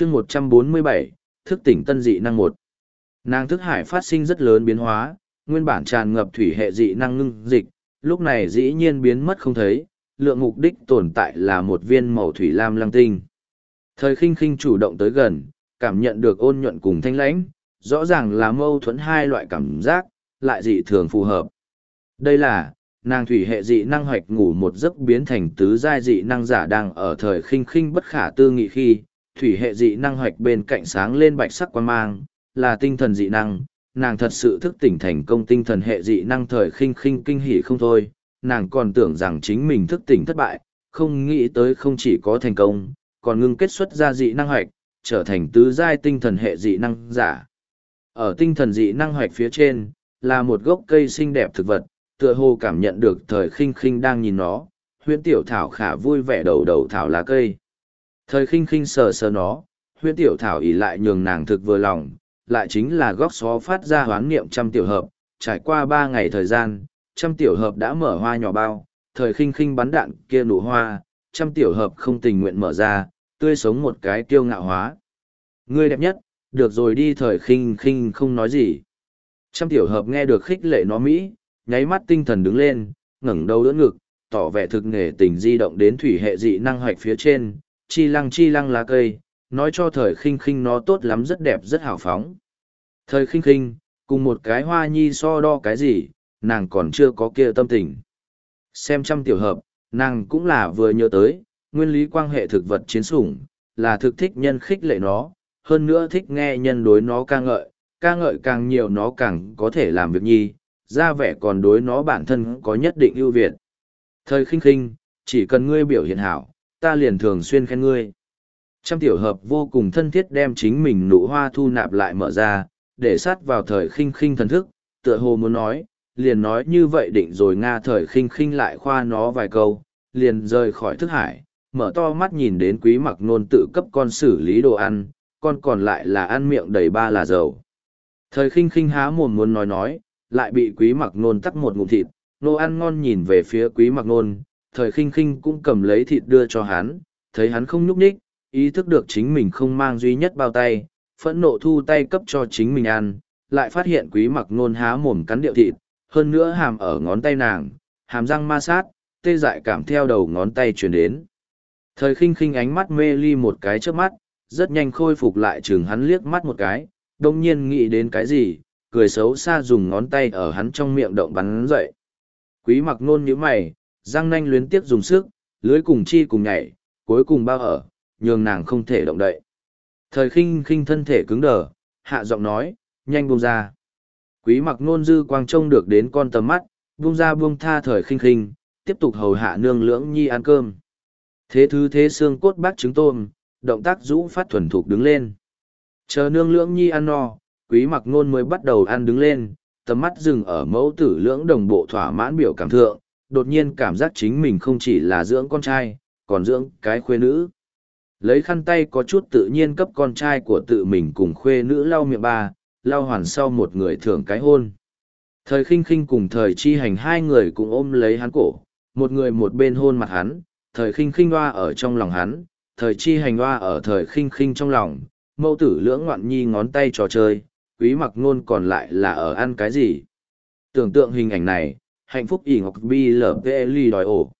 chương một trăm bốn mươi bảy, thức tỉnh tân dị năng một. Nàng thức hải phát sinh rất lớn biến hóa, nguyên bản tràn ngập thủy hệ dị năng ngưng dịch, lúc này dĩ nhiên biến mất không thấy, lượng mục đích tồn tại là một viên màu thủy lam lăng tinh. Thời khinh khinh chủ động tới gần, cảm nhận được ôn nhuận cùng thanh lãnh, rõ ràng là mâu thuẫn hai loại cảm giác, lại dị thường phù hợp. Đây là, nàng thủy hệ dị năng hoạch ngủ một giấc biến thành tứ giai dị năng giả đang ở thời khinh khinh bất khả tư nghị khi thủy hệ dị năng hoạch bên cạnh sáng lên bạch sắc quan mang là tinh thần dị năng. Nàng thật sự thức tỉnh thành công tinh thần hệ dị năng thời khinh khinh kinh hỉ không thôi. Nàng còn tưởng rằng chính mình thức tỉnh thất bại không nghĩ tới không chỉ có thành công còn ngưng kết xuất ra dị năng hoạch trở thành tứ giai tinh thần hệ dị năng giả. Ở tinh thần dị năng hoạch phía trên là một gốc cây xinh đẹp thực vật tựa hồ cảm nhận được thời khinh khinh đang nhìn nó, huyễn tiểu thảo khả vui vẻ đầu đầu thảo lá cây. Thời khinh khinh sờ sờ nó, huyễn tiểu thảo ỉ lại nhường nàng thực vừa lòng, lại chính là góc xó phát ra hoán niệm trăm tiểu hợp, trải qua ba ngày thời gian, trăm tiểu hợp đã mở hoa nhỏ bao, thời khinh khinh bắn đạn kia nụ hoa, trăm tiểu hợp không tình nguyện mở ra, tươi sống một cái kiêu ngạo hóa. Ngươi đẹp nhất, được rồi đi thời khinh khinh không nói gì. Trăm tiểu hợp nghe được khích lệ nó Mỹ, nháy mắt tinh thần đứng lên, ngẩng đầu đỡ ngực, tỏ vẻ thực nghề tình di động đến thủy hệ dị năng hoạch phía trên, chi lăng chi lăng lá cây, nói cho thời khinh khinh nó tốt lắm rất đẹp rất hào phóng. Thời khinh khinh, cùng một cái hoa nhi so đo cái gì, nàng còn chưa có kia tâm tình. Xem trăm tiểu hợp, nàng cũng là vừa nhớ tới, nguyên lý quan hệ thực vật chiến sủng, là thực thích nhân khích lệ nó, hơn nữa thích nghe nhân đối nó ca ngợi, ca ngợi càng nhiều nó càng có thể làm việc nhi, ra vẻ còn đối nó bản thân có nhất định ưu việt. Thời khinh khinh, chỉ cần ngươi biểu hiện hảo, ta liền thường xuyên khen ngươi. Trăm tiểu hợp vô cùng thân thiết đem chính mình nụ hoa thu nạp lại mở ra, để sát vào thời khinh khinh thần thức, tựa hồ muốn nói, liền nói như vậy định rồi Nga thời khinh khinh lại khoa nó vài câu, liền rời khỏi thức hải, mở to mắt nhìn đến quý mặc nôn tự cấp con xử lý đồ ăn, con còn lại là ăn miệng đầy ba là dầu. Thời khinh khinh há mồm muốn nói nói, lại bị quý mặc nôn tắt một ngụm thịt, nô ăn ngon nhìn về phía quý mặc nôn, thời khinh khinh cũng cầm lấy thịt đưa cho hắn, thấy hắn không nhúc nhích, ý thức được chính mình không mang duy nhất bao tay, phẫn nộ thu tay cấp cho chính mình ăn, lại phát hiện quý mặc nôn há mồm cắn điệu thịt, hơn nữa hàm ở ngón tay nàng, hàm răng ma sát, tê dại cảm theo đầu ngón tay truyền đến. Thời khinh khinh ánh mắt mê ly một cái trước mắt, rất nhanh khôi phục lại chừng hắn liếc mắt một cái, đồng nhiên nghĩ đến cái gì, cười xấu xa dùng ngón tay ở hắn trong miệng động bắn dậy. Quý mặc nôn như mày, răng nanh luyến tiếp dùng sức, lưới cùng chi cùng nhảy, cuối cùng bao ở, nhường nàng không thể động đậy. Thời khinh khinh thân thể cứng đờ, hạ giọng nói, nhanh buông ra. Quý mặc nôn dư quang trông được đến con tầm mắt, buông ra buông tha thời khinh khinh, tiếp tục hầu hạ nương lưỡng nhi ăn cơm. Thế thứ thế xương cốt bác trứng tôm, động tác rũ phát thuần thục đứng lên. Chờ nương lưỡng nhi ăn no, quý mặc nôn mới bắt đầu ăn đứng lên, tầm mắt dừng ở mẫu tử lưỡng đồng bộ thỏa mãn biểu cảm thượng, đột nhiên cảm giác chính mình không chỉ là dưỡng con trai, còn dưỡng cái khuê nữ. Lấy khăn tay có chút tự nhiên cấp con trai của tự mình cùng khuê nữ lau miệng ba, lau hoàn sau một người thưởng cái hôn. Thời khinh khinh cùng thời chi hành hai người cùng ôm lấy hắn cổ, một người một bên hôn mặt hắn, thời khinh khinh hoa ở trong lòng hắn, thời chi hành hoa ở thời khinh khinh trong lòng, mẫu tử lưỡng ngoạn nhi ngón tay trò chơi, quý mặc nôn còn lại là ở ăn cái gì. Tưởng tượng hình ảnh này, hạnh phúc ỉ ngọc bi lp ly đòi ổ.